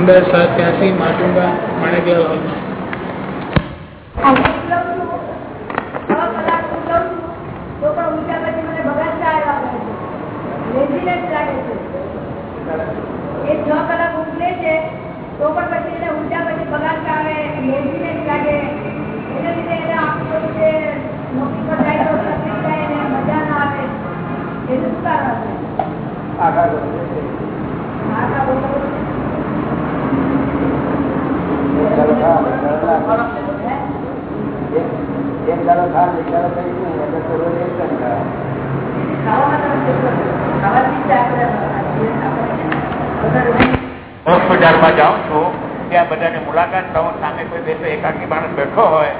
પંદર સાત ત્યાંસી માટુંગા માણેકલાલ એ છ કલાક ઊંઘ લે છે તો પણ પછી એને ઊંઘ્યા પછી બગાડ આવે લેઝીનેસ લાગે એને લીધે એને આખું બધું જે નોકરી પર જાય તો તકલીફ થાય એને મજા ના આવે એનું શું કારણ હશે આખા બોલો હોસ્પિટલમાં જાઉં છું ત્યાં બધાને મુલાકાત લઉં સામે કોઈ બેસો એકાકી માણસ બેઠો હોય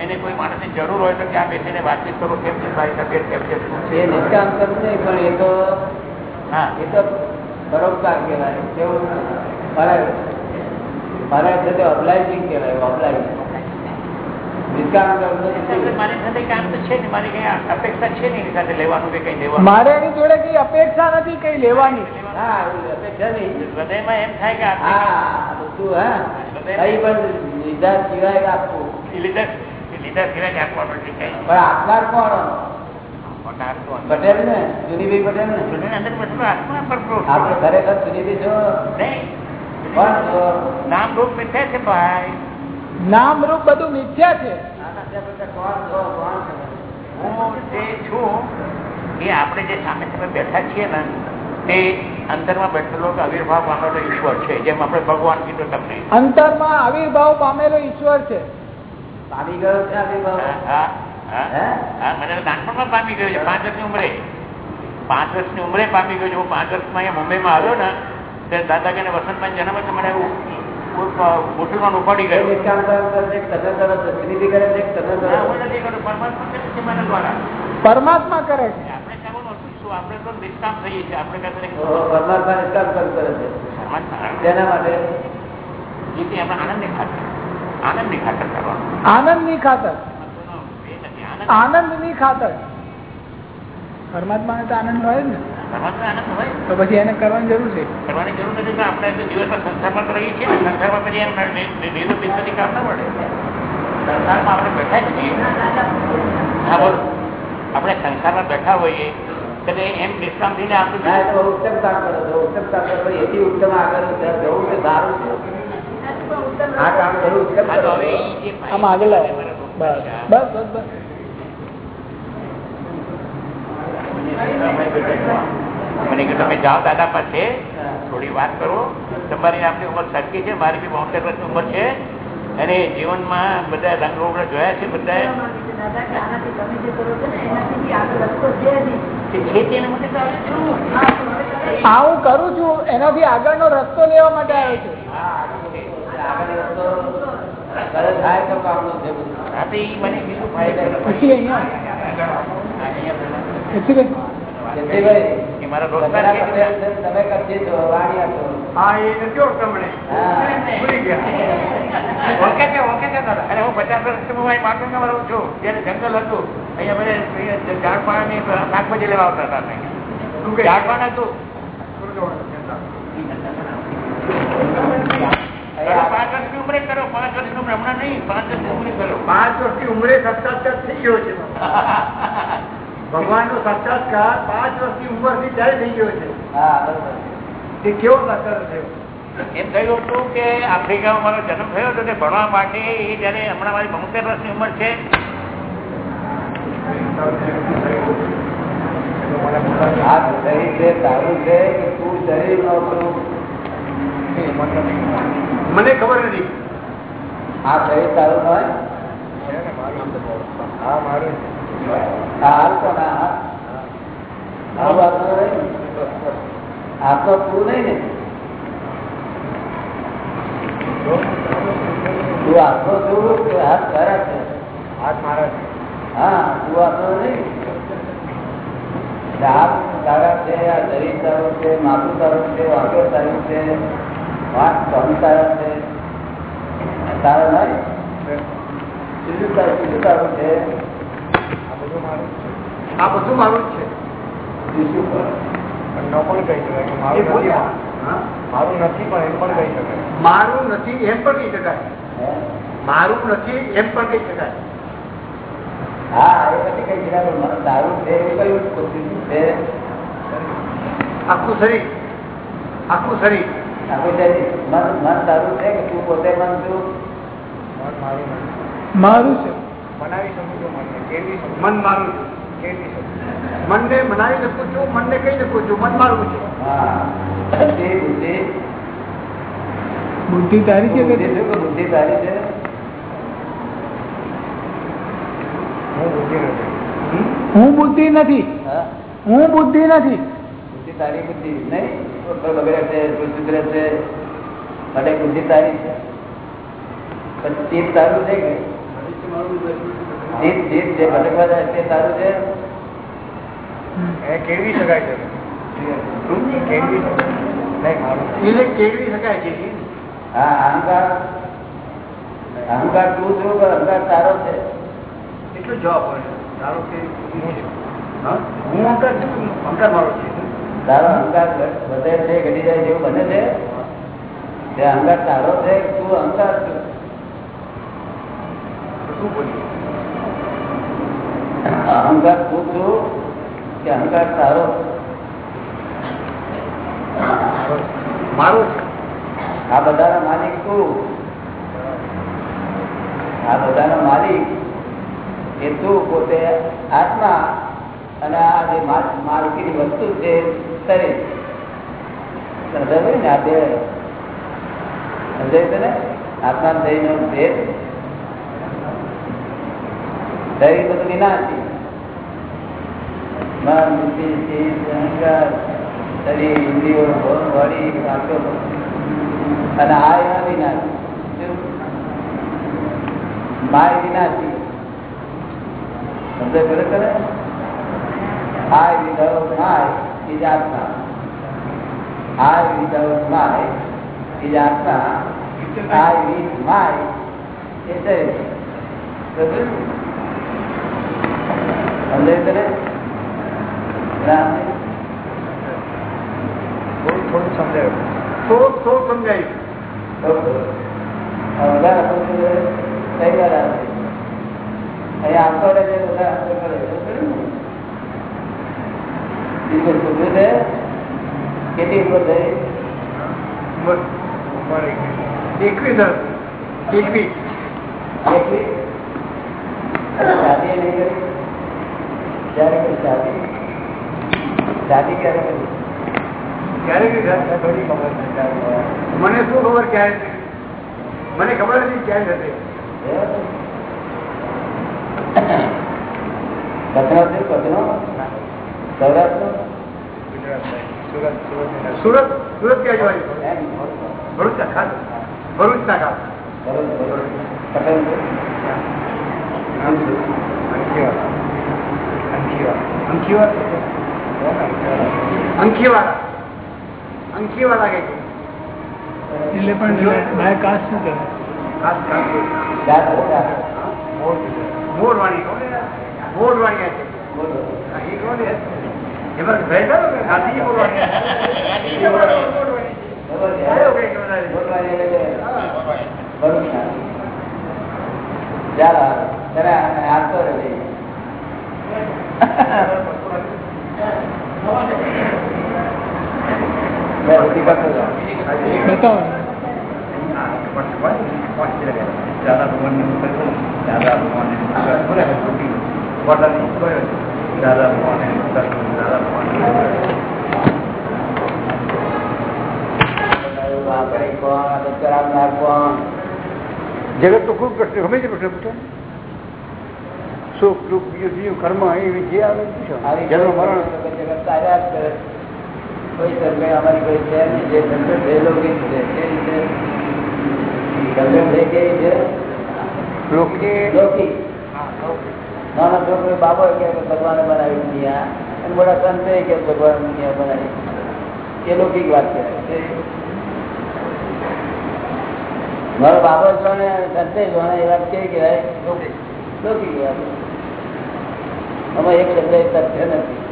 એને કોઈ માણસની જરૂર હોય તો ત્યાં બેસીને વાતચીત કરો કેમ છે ભાઈ તબિયત કેમ છે શું છે? નિષ્કામ કરવું નહીં પણ એ તો હા. એ તો પરોપકાર કહેવાય. કેવું મારે મારે છે તે ઓબ્લાઇઝિંગ કહેવાય ઓબ્લાઇઝિંગ નિષ્કામ કરવું એટલે નહીં. મારી સાથે કામ તો છે ને મારી કઈ અપેક્ષા છે ને એની સાથે લેવાનું કે મારે એની જોડે કઈ અપેક્ષા નથી કઈ લેવાની. પટેલ ને સુનીભાઈ પટેલ ને. ખરેખર સુનીભાઈ છો? નામ રૂપ મિથ્યા છે ભાઈ. નામ રૂપ બધું મિથ્યા છે. હું જે એ આપણે જે સામે સામે બેઠા છીએ ને તે અંતરમાં બેઠેલો આવિર્ભાવ પામેલો ઈશ્વર છે જેમ આપણે ભગવાન કીધું તમને. અંતરમાં આવિર્ભાવ પામેલો ઈશ્વર છે. પામી ગયો છે મને મને નાનપણમાં પામી ગયો છે પાંચ વર્ષની ઉંમરે. પાંચ વર્ષની ઉંમરે પામી ગયો છે. હું પાંચ વર્ષમાં અહીંયા મુંબઈમાં આવ્યો ને ત્યારે દાદા કે વસંતમાં જન્મ છે મને મુસલમાન ઉપાડી ગયો. નિષ્કામ કરે છે, તમે કરો છો કરે છે તમે કરો ના, છો. હું નથી કરતો. પરમાત્મા કરે છે. આપણે કરવાનું હતું શું? આપણે તો નિષ્કામ થઈએ છીએ. આપણે કહેતા નથી ઓહો, પરમાત્મા નિષ્કામ કરે છે. તેના માટે? જેથી આપણે આનંદની ખાતર. ખાતર કરવાનું. આનંદની ખાતર. એ આનંદ. આનંદની ખાતર. પરમાત્માને તો આનંદ હોય ને. પરમાત્મા આનંદ હોય તો પછી એને કરવાની જરૂર છે. કરવાની જરૂર નથી તો આપણે દિવસ સંસારમાં રહીએ છીએ સંસારમાં પછી એમ લીધું કામ ના પડે સંસારમાં આપણે બેઠા છીએ. હા બોલો. આપણે સંસારમાં બેઠા હોઈએ કદાચ એમ નિષ્કામ થઈને ના, તો ઉત્તમ કરો છો. ઉત્તમ કરો એથી ઉત્તમ આગળ જવું છે સારું છે. આ કામ કરવું ઉત્તમ કરો. આમ આગળ બસ બસ બસ બસ. મને કે તમે જાઓ દાદા પાસે. થોડી વાત કરો. તમારી આપણી ઉંમર સરખી છે મારી બી બોતેર વર્ષની ઉંમર છે. અને જીવનમાં બધા રંગ રોગડા જોયા છે બધા. હા, કરું છું. એનાથી આગળનો રસ્તો લેવા માટે આવ્યો છું. મને મારા તમે કરશી છો, વાણિયા છો. હા એ નથી ઓળખતા મને હા. ભૂલી ગયા. ઓળખે છે ઓળખે છે દાદા. અરે હું પચાસ વર્ષથી હું અહીં માટુંગામાં રહું છું. જ્યારે જંગલ હતું. અહીંયા બધે અહીંયા શાકભાજી લેવા આવતા હતા. શું કે હતું. કરો, પાંચ વર્ષની ઉમરે કરો. પાંચ વર્ષની ઉમરે હમણાં નહીં. પાંચ વર્ષની ઉમરે કરો. પાંચ વર્ષની ઉમરે સત્તા થઈ ગયો છે. ભગવાન નો સાક્ષાત્કાર પાંચ વર્ષની ઉંમરથી ત્યારે થઈ ગયો છે. હા, તે કેવો સાક્ષાત્કાર થયો? એમ થયું હતું કે આફ્રિકામાં મારો જન્મ થયો હતો તે ભણવા માટે એ જયારે હમણાં મારી બોતેર વર્ષની ઉંમર છે. આ શરીર છે, તારું છે કે તું શરીર નો મને ખબર નથી. આ શરીર તારું ન હોય? હા મારું આ હાલ તો ના હાલ. હાલ આપનો નહીં ને? આપનો તું નહીં ને તું આપનો છું કે હાથ તારા છે હાથ મારા હા તું આપનો નહીં એટલે હાથ તારા છે આ શરીર તારું છે માથું તારું છે વાંકો તારું છે વાત કોણ તારા છે તારા નહીં બીજું તારું બીજું તારું છે આ બધું મારું આ બધું મારું જ છે. મારું નથી પણ એમ પણ કહી શકાય. મારું નથી એમ પણ કહી શકાય. મારું નથી એમ પણ કહી શકાય. હા એ પછી કઈ જગ્યા પર દારૂ છે કયું છે? આખું શરીર. આખું શરીર. આખું શરીર. મન મન દારૂ છે કે તું પોતે મન છું? મારું મારું. છે. બનાવી શકું છું શકું મન મારું છે. કેળવી શકું મનને મનાવી શકું છું મનને કહી શકું છું મન મારું છે. હા બુદ્ધિ બુદ્ધિ. બુદ્ધિ તારી છે બુદ્ધિ કે શું કે બુદ્ધિ તારી છે? હું બુદ્ધિ નથી. હમ? હું બુદ્ધિ નથી. હા? હું બુદ્ધિ નથી. બુદ્ધિ તારી બુદ્ધિ નહીં ઉપર બગડે છે કોઈ સુધરે છે. માટે બુદ્ધિ તારી છે. પછી ચિત્ત તારું છે કે ચિત્ત ચિત્ત જે ભટકવા જાય તે તારું છે? એ કેળવી શકાય છે. કેળવી શકાય છે હા અહંકાર. અહંકાર તું છું પણ અહંકાર તારો છે. એટલો જવાબ હોય. ધારો કે હું અહંકાર છું અહંકાર મારો છે. તારો અહંકાર વધે છે ઘટી જાય જેવું બને છે? તે અહંકાર તારો છે તું અહંકાર છું. શું બોલીએ? અહંકાર ખૂબ છું કે અહંકાર તારો મારો આ બધાનો માલિક તું આ બધાનો માલિક એ તું પોતે આત્મા અને આ જે માલ- માલકીની વસ્તુ છે શરીર. ને આ બે. સમજાયું છે ને આત્મા શરીરનો ભેદ શરીર બધું વિનાશી મન, બુદ્ધિ શરીર, ઇન્દ્રિયો વળી બોડી અને આ એના વિનાશી માય વિનાશી સમજે બરોબર કરે આય without માય is આત્મા. આય without માય is આત્મા. આય with માય is Sharir. સમજાય થોડું થોડું સમજાયું. થોડું થોડું સમજાયું. અહીંયા આવતો રહે છે બધા કરે બીજું છે? કેટલી થઈ. એકવીસ. એકવીસ એકવી શાદી નહીં કરી? ક્યારે કરી શાદી શાદી ક્યારે કરી ક્યારે કઈ થશે? મને થોડી ખબર છે ત્યારે. મને શું ખબર ક્યારે થશે? મને ખબર નથી ક્યારે થશે કચરો છે કચરો સૌરાષ્ટ્ર ગુજરાત સાઈડ. સુરત સુરતની નજીક. સુરત સુરત ક્યાં જવાની એમ? ભરૂચ ના ખાસ ભરૂચ ના ખાસ બરોબર, બરોબર. પટેલ છે? નામ શું? અંકીવાલા. અંકીવાલા. અંકીવાળા કોણ અંકીવાલા? અંકીવાળા અંકીવાળા કે છે. એટલે પણ બાય કાસ્ટ શું કરે ખાસ ખાસ જાત છે, જાત. મોર ગુજરાત. મોરવાણી મોરવાણી છે બોલો. હા, એ કોણ છે? એમાં ભેગા ને ગાંધી મોરવાણી એ મોરવાણી. બરોબર છે. કયો કઈ કહેવાય? બોલવાની એટલે કે હા. બરોબર છે. ચાલો તને હાલતો રહે ભાઈ. બે ઉઠી કરતો જાઓ. બતાવો દાદા ભગવાનને મૂકે દાદા ભગવાનને મૂકે દાદા ભગવાનને મૂકે દાદા ભગવાનને આપણે આ તો કરાવનાર કોણ જગત તો ખૂબ પ્રશ્ન ગમે તે પ્રશ્ન પૂછો સુખ, દુઃખ, બીજું કર્મ એ જે આવે પૂછો મરણ જગત જ કરે. કોઈ સર્વે અમારી કોઈ છે નહીં જે સંકટ છે એ લૌકિક છે તે રીતે સંકટ છે કેવી છે લોકની લૌકિક નાના છોકરો બાબો કે ભગવાને બનાવી દુનિયા અને મોટા સંતે કે ભગવાન દુનિયા બનાવી એ લૌકિક વાત કહેવાય મારો બાબો જોણે સંતે જોણે એ વાત કેવી કહેવાય લૌકિક વાત આમાં એક શબ્દ એક તથ્ય નથી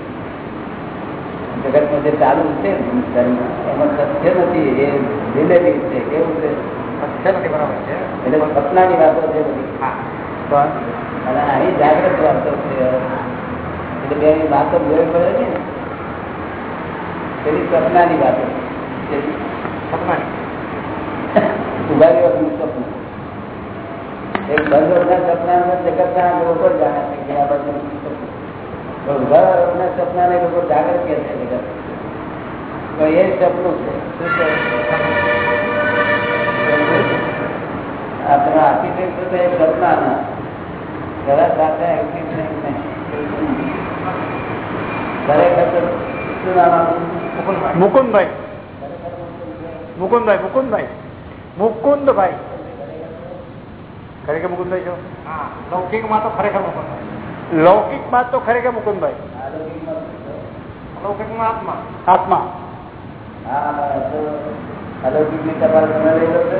જગતમાં જે ચાલુ છે ને ધર્મ, એમાં સત્ય નથી એ રિલેટિવ છે કેવું છે? સત્ય નથી બરાબર છે. એટલે સપનાની વાતો છે બધી. હા. અને અહીં જાગ્રત વાતો છે. એટલે બે વાતો જોઈ પડે છે ને. પેલી સપનાની વાતો. પેલી સપનાની. ઉભારી વખતનું સપનું. એક બંધ વખતના સપના જગતના લોકો જાણે છે કે આ બધું સપનું. ને લોકો જાગૃત કે છે પણ એ સપનું છે. શું છે? આ તમે આર્કિટેક્ટ તો એ સપનાના. ઘરા સાથે architect નહીં. ખરેખર તો શું નામ આપનું? મુકુંદભાઈ. મુકુંદભાઈ મુકુંદભાઈ. મુકુંદભાઈ. ખરેખર મુકુંદભાઈ છો? લૌકિકમાં તો ખરેખર મુકુંદભાઈ. લૌકિકમાં તો ખરેખર મુકુંદભાઈ. આત્મા. આત્મા. હા તો અલૌકિકની ટપાલ તમે લઈ લો છો.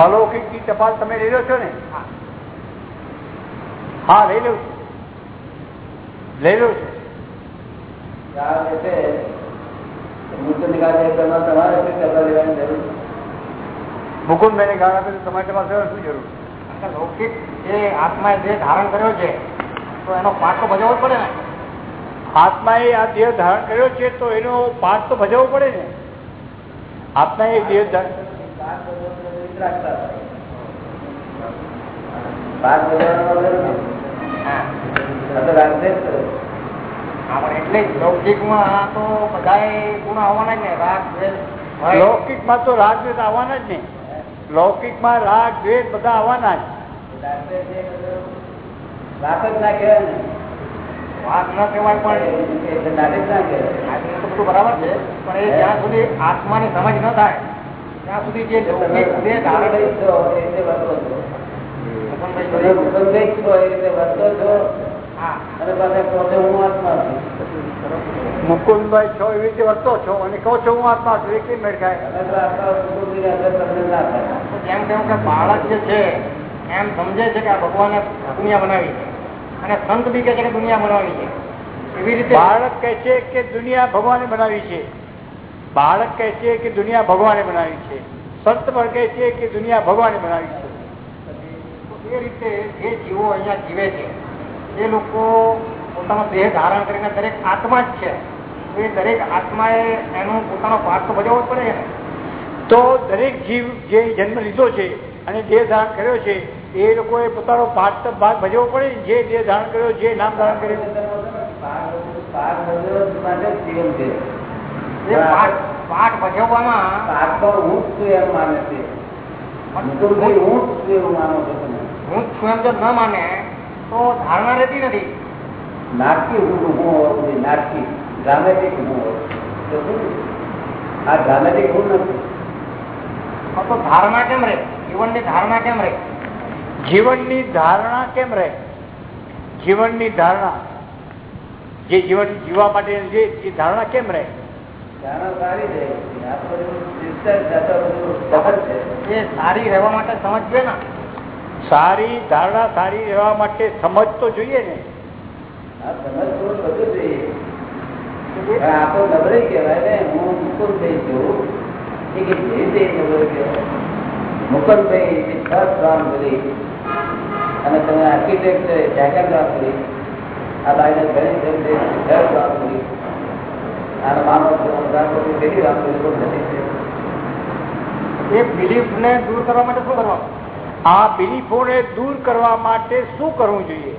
અલૌકિકની ટપાલ તમે લઈ લો છો ને? હા. હા લઈ લઉં છું. લઈ લઉં છું. ચાર મેં ગાળા તમારે પાસે શું જરૂર લૌકિક જે આત્મા જે ધારણ કર્યો છે તો એનો પાઠ તો ભજવવો પડે ને આત્માએ આ દેહ ધારણ કર્યો છે તો એનો પાઠ તો ભજવવો પડે ને આત્માએ દેહ ધારણ પાક ભજવવાનો વિતરાગતા થાય. પાક ભજવવાનો વગર નહીં. હા આ તો રાગ દ્વેષ તો રાગ દ્વેષ આવવાના જ ને લૌકિકમાં રાગ દ્વેષ બધા આવવાના જ રાખશે જ ના કહેવાય ને. વાત ના કહેવાય પણ એટલે નાટક ના કહેવાય. તો બધું બરાબર છે પણ એ જ્યાં સુધી આત્માની સમજ ન થાય ત્યાં સુધી જે મુકુંદભાઈ છો, એવી રીતે વર્તો છો અને કહો છો હું આત્મા છું એ કેમ મેળ ખાય? જેમ કેવું કે બાળક જે છે એમ સમજે છે કે આ ભગવાને દુનિયા બનાવી છે. અને સંત બી કે દુનિયા બનાવી છે. એવી રીતે બાળક કહે છે કે દુનિયા ભગવાને બનાવી છે. બાળક કહે છે કે દુનિયા ભગવાને બનાવી છે. સંત પણ કહે છે કે દુનિયા ભગવાને બનાવી છે. એ રીતે જે જીવો અહીંયા જીવે છે એ લોકો પોતાનો દેહ ધારણ કરીને દરેક આત્મા જ છે. એ દરેક આત્માએ એનો પોતાનો પાઠ તો ભજવવો પડે ને. તો દરેક જીવ જે જન્મ લીધો છે અને દેહ ધારણ કર્યો છે એ લોકોએ પોતાનો પાઠ તો ભાગ ભજવો પડે જે જે ધારણ કર્યો જે નામ ધારણ કર્યું પાઠ પાક ભજવવા માટે જ જીવન છે. એ પાઠ ભજવવામાં પાકમાં હું જ છું એમ માને છે. હું જ છું એવું માનો છો તમે. હું છું એમ જો ન માને તો ધારણા રહેતી નથી નાટકી હું હું હોવું જોઈએ, નાટકી ડ્રામેટિક. તો શું? આ ડ્રામેટિક હું નથી તો ધારણા કેમ રહે જીવનની ધારણા કેમ રહે જીવનની ધારણા કેમ રહે? જીવનની ધારણા. જે જીવન જીવવા માટે જે ધારણા કેમ રહે? સારી રહેવા માટે સમજવે ને. સારી ધારણા સારી રહેવા માટે સમજ તો જોઈએ ને. આ સમજ બધું જોઈએ. આ તો નબળી કહેવાય ને. હું મુકુલ થઈ એ કે જે તે નબળી કહેવાય. મુકુંદભાઈ એ ફર્સ્ટ કરી અને તમે આર્કિટેક્ટ રામ કરી આ બાઈને ઘણી રામ કરી આનો માનવ કરી કોઈ નથી એ બિલીફ ને દૂર કરવા માટે શું કરવાનું આ બિલીફોને દૂર કરવા માટે શું કરવું જોઈએ?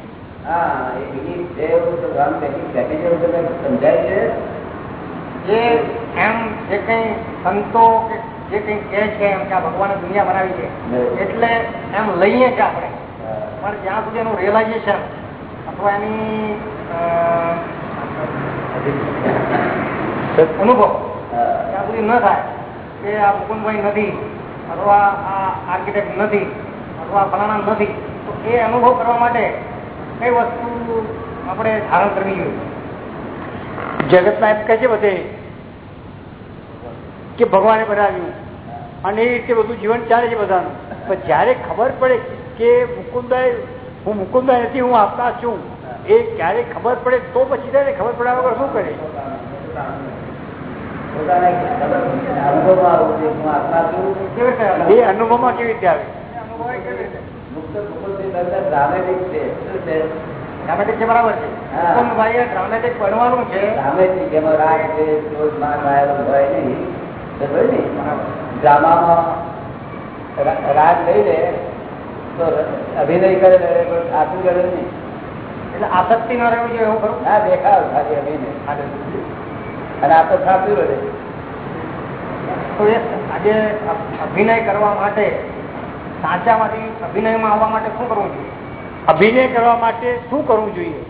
હા એ છે એવું તો તમે સમજાય છે. જે એમ જે કંઈ સંતો કે જે કંઈ કહે છે એમ કે આ ભગવાને દુનિયા બનાવી છે એટલે એમ લઈએ છીએ આપણે. પણ જ્યાં સુધી એનું રિયલાઇઝેશન અથવા એની અનુભવ ત્યાં સુધી ન થાય કે આ મુકુંદભાઈ નથી, અથવા આ આર્કિટેક્ટ નથી, અથવા ફલાણા નથી, તો એ અનુભવ કરવા માટે કઈ વસ્તુ આપણે ધારણ કરવી જોઈએ? ના એમ કહે છે બધે કે ભગવાને બનાવ્યું અને એ રીતે બધું જીવન ચાલે છે બધાનું. પણ જ્યારે ખબર પડે કે મુકુંદાય હું મુકુંદાય નથી હું આપતા છું. એ ક્યારે ખબર પડે તો પછી થાય ખબર પડ્યા વગર શું કરે? એ અનુભવમાં કેવી રીતે આવે? ડ્રામેટિક છે. બરાબર છે. ડ્રામેટિક બનવાનું છે. ડ્રામેટિક રાગ છે ક્રોધ માન વાયેલો હોય નહીં. તો હોય ને ડ્રામામાં રાગ લઈ લે અભિનય કરે પણ આટલું કરે નહીં. એટલે આસક્તિ ના રહેવું જોઈએ એવું ખરું? ના દેખાવ ખાલી અભિનય. અને આ તો સાચું રહે તો એ આજે અભિનય કરવા માટે સાચામાંથી અભિનયમાં આવવા માટે શું કરવું જોઈએ? અભિનય કરવા માટે શું કરવું જોઈએ?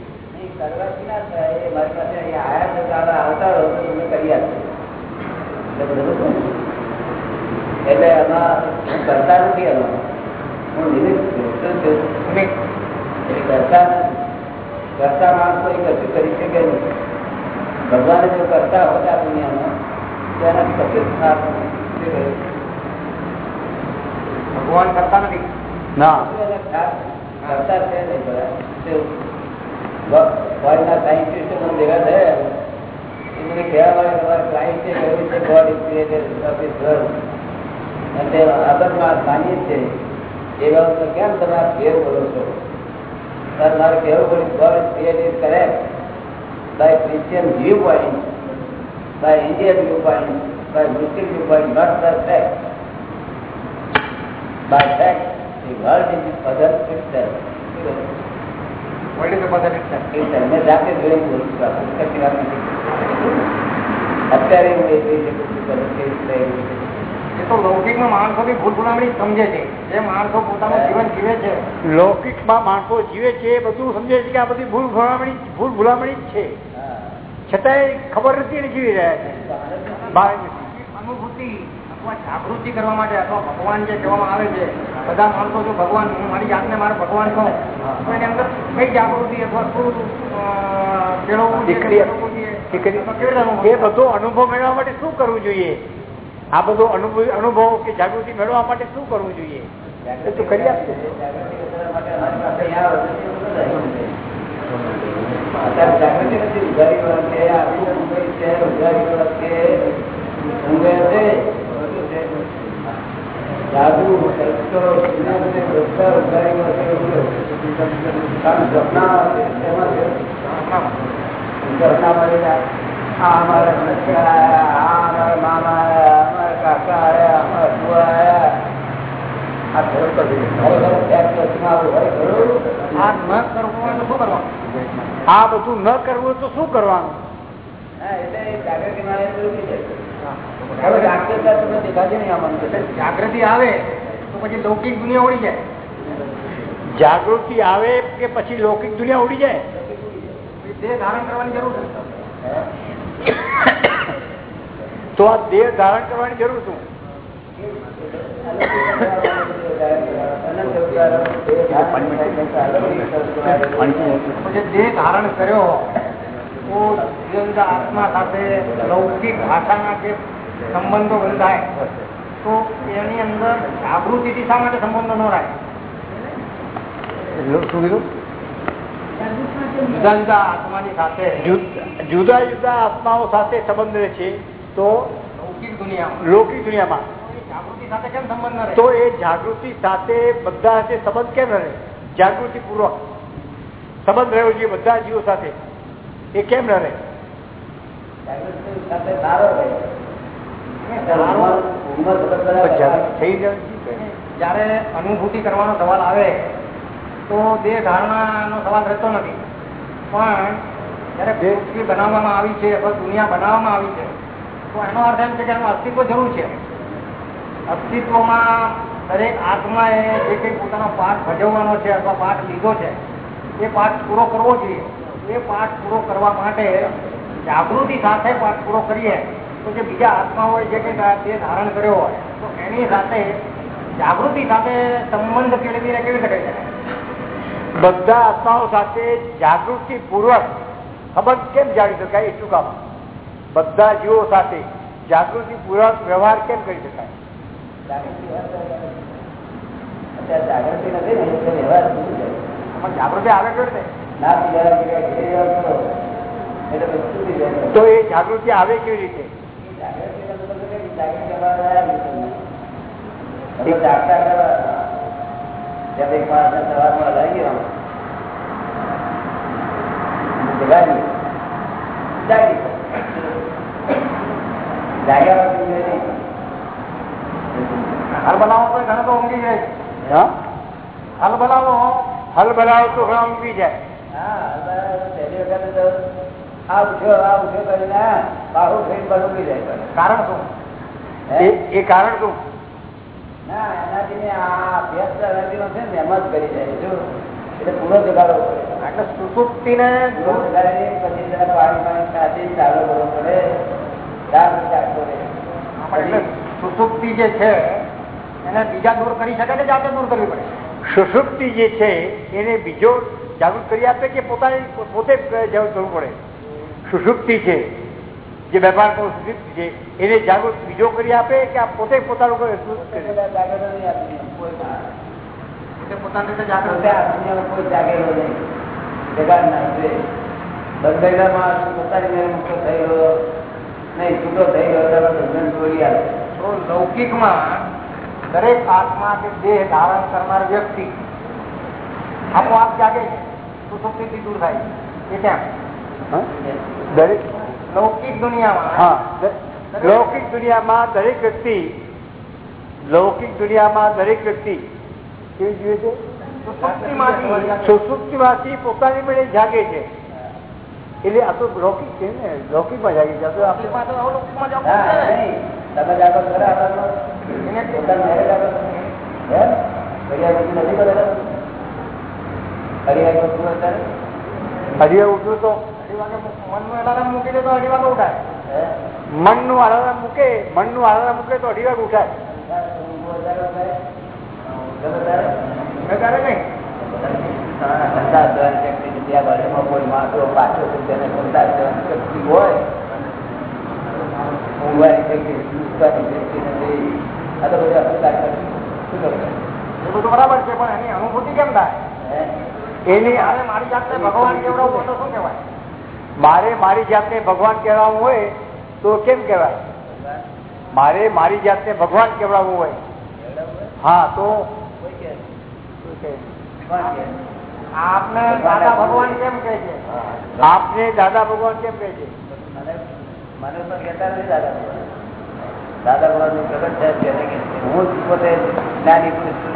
કરવાથી ના થાય. એ મારી પાસે અહીંયા આયા આવતા રહો તો તમને કરી આપશે એટલે આમાં એમાં કરતા નથી એમાં. કરતા નથી. કરતા માણસ કોઈ કશું કરી શકે નહીં ભગવાને જો કરતા હોત આ દુનિયામાં તો એનાથી કશું જ થાત નહીં. શું કહ્યું? ભગવાન કરતા નથી ના કશું એને થાત નહીં. કરતા છે નહીં બધા શું? બ- ફોરેનના સાયન્ટિસ્ટો મને ભેગા થયા એ મને કહેવા વાળા તમારા ક્લાયન્ટે કહ્યું છે God is created of this world. અને તે આદરમાં માનીએ છે એ બાબત કેમ તમે આ ફેર બોલો છો ત્યારે મારે કહેવું પડ્યું God is created correct by Christian viewpoint, by Indian viewpoint, by Muslim viewpoint, not by fact. By fact, the world is puzzle itself. World is બધા Christian, મેં જાતે જોઈ બોલું છું આ પુસ્તકની વાત નથી. અત્યારે એ તો લૌકિકમાં માણસો બી ભૂલ ભૂલામણી સમજે છે. જે માણસો પોતાનું જીવન જીવે છે. લૌકિકમાં માણસો જીવે છે એ બધું સમજે છે કે આ બધી ભૂલ ભૂલામણી ભૂલ ભૂલામણી જ છે. છતાંય ખબર નથી જીવી રહ્યા છે. અનુભૂતિ અથવા જાગૃતિ કરવા માટે અથવા ભગવાન જે કહેવામાં આવે છે બધા માણસો જો ભગવાન હું મારી જાતને મારે ભગવાન કહું તો એની અંદર કઈ જાગૃતિ અથવા શું કેળવવું દીકરી એ બધો અનુભવ મેળવવા માટે શું કરવું જોઈએ? આ બધો અનુભવ અનુભવ કે જાગૃતિ મેળવવા માટે શું કરવું જોઈએ એ તો કરી આપશે જાગૃતિ કરવા માટે અમારી પાસે અહીંયા આવે છે, એવું નથી. અત્યારે જાગૃતિ નથી ઉઘાડી વળત છે આ મુંબઈ છે ઉઘાડી વળત છે ઊંઘે છે બધું છે જાદુ સંસ્કરો વિજ્ઞાન છે બધા ઉઘાડી વળત છે એવું છે. કારણ સપના છે એમાં છે સપના મળી જાય આ અમારા નટકર આયા આ અમારા મામા આયા અમારા કાકા આ કરવું બધું ન કરવું તો શું કરવાનું? જાગૃતિ આવે તો પછી લૌકિક દુનિયા ઉડી જાય. જાગૃતિ આવે કે પછી લૌકિક દુનિયા ઉડી જાય? તે દેહ ધારણ કરવાની જરૂર છે. તો આ દેહ ધારણ કરવાની જરૂર શું? દેહ ધારણ કર્યો તો આત્મા સાથે લૌકિક ભાષાના જે સંબંધો બંધાય તો એની અંદર જાગૃતિથી શા માટે સંબંધો ન રહે? શું કીધું? જુદા જુદા આત્માની સાથે. જુદા જુદા આત્માઓ સાથે સંબંધ રહે છે. તો લૌકિક દુનિયામાં. તો એ જાગૃતિ સાથે કેમ સંબંધ ન તો એ જાગૃતિ સાથે બધા સાથે સંબંધ કેમ રહે? જાગૃતિ પૂર્વક સંબંધ રહેવો જોઈએ બધા જીવો સાથે. એ કેમ રહે? જયારે અનુભૂતિ કરવાનો સવાલ આવે તો દેહ ધારણાનો સવાલ રહેતો નથી. પણ જ્યારે બનાવવામાં આવી છે અથવા દુનિયા બનાવવામાં આવી છે એનો અર્થ એમ છે કે એનું અસ્તિત્વ જરૂર છે. અસ્તિત્વમાં દરેક આત્માએ જે કંઈ પોતાનો પાઠ ભજવવાનો છે અથવા પાઠ લીધો છે, એ પાઠ પૂરો કરવો જોઈએ. એ પાઠ પૂરો કરવા માટે જાગૃતિ સાથે પાઠ પૂરો કરીએ, તો જે બીજા આત્માઓએ જે કંઈ તે ધારણ કર્યો હોય, તો એની સાથે જાગૃતિ સાથે સંબંધ કેળવીને કેવી રીતે બધા આત્માઓ સાથે જાગૃતિ પૂર્વક ખબર કેમ જાણી શકાય? એ કામ? બધા જીવો સાથે જાગૃતિ પૂર્વક વ્યવહાર કેમ કરી શકાય જાગૃતિ હોય તો અત્યારે જાગૃતિ નથી ને એટલે વ્યવહાર શું છે? પણ જાગૃતિ આવે કેવી રીતે ના પીવા પીવા ઘેરી જાઓ છો એટલે પછી તૂટી જાય તો એ જાગૃતિ આવે કેવી રીતે જાગૃતિ તમે તો હાલ બનાવો તો ઘણો તો ઊંઘી જાય. હા? બનાવો. હલ બનાવો તો ઘણા ઊંઘી જાય. કારણ શું? એ- કારણ શું? ના એનાથી આ અભ્યાસ છે ને એમ જ કરી જાય જો. એટલે પૂરો જગાડવો પડે. એટલે સુસુપ્તિ ને પછી ચાલુ કરવો પડે. સુસુપ્તિ જે છે એને બીજા દૂર કરી શકે કે જાતે દૂર કરવી પડે? સુષુપ્તિ જે છે એને બીજો જાગૃત કરી આપે કે પોતાની પોતે જાગૃત કરવું પડે? સુસુપ્તિ છે જે વેપાર કરો સુષુપ્તિ છે એને જાગૃત બીજો કરી આપે કે આ પોતે પોતાનું કરે? પોતાની રીતે જાગૃત થયા. કોઈ જાગેલો નહીં. પોતાની મેરે થયેલો નહીં છૂટો થઈ ગયો બંધન તોડી આવે તો લૌકિકમાં દરેક આત્મા કે દેહ ધારણ કરનાર વ્યક્તિ આપોઆપ જાગે સુસુપ્તિથી દૂર થાય એ કેમ? દરેક લૌકિક દુનિયામાં હા લૌકિક દુનિયામાં દરેક વ્યક્તિ લૌકિક દુનિયામાં દરેક વ્યક્તિ કેવી જોઈએ છે? સુસુપ્તિમાંથી પોતાની મેળે જાગે છે. એટલે આ તો રોકી છે ને રોકી જાગે જાગી આ તો આપણે લૌકિકમાં તો જવું હા પડે. ને. નહીં. તમે જાગો ખરા વાગે મનનું એલાર્મ મૂકી દે તો અઢી ઉઠાય. હે? મનનું આરામ મૂકે આરામ તો અઢી વાગ ઉઠાય? મેં નહીં? આ બાજુમાં કોઈ માણસો પાછો છે તેને સંદાસ શક્તિ હોય ઊંઘવાની શક્તિ ઉઠવાની શક્તિ નથી આ તો બધા. શું કરવું? એ બધું બરાબર છે પણ એની અનુભૂતિ કેમ થાય? એની મારે મારી જાતને ભગવાન કેવડાવવું હોય તો શું કહેવાય? મારે મારી જાતને ભગવાન કહેવાનું હોય તો કેમ કહેવાય? મારે મારી જાતને ભગવાન કહેવાવું હોય. હા તો કોઈ કહે? આપને દાદા ભગવાન કેમ કહે છે? આપને દાદા ભગવાન કેમ કહે છે? મને પણ તો કહેતા નથી દાદા ભગવાન. દાદા ભગવાનનું પ્રગટ છે છે, હું પોતે જ્ઞાની પુરુષ છું.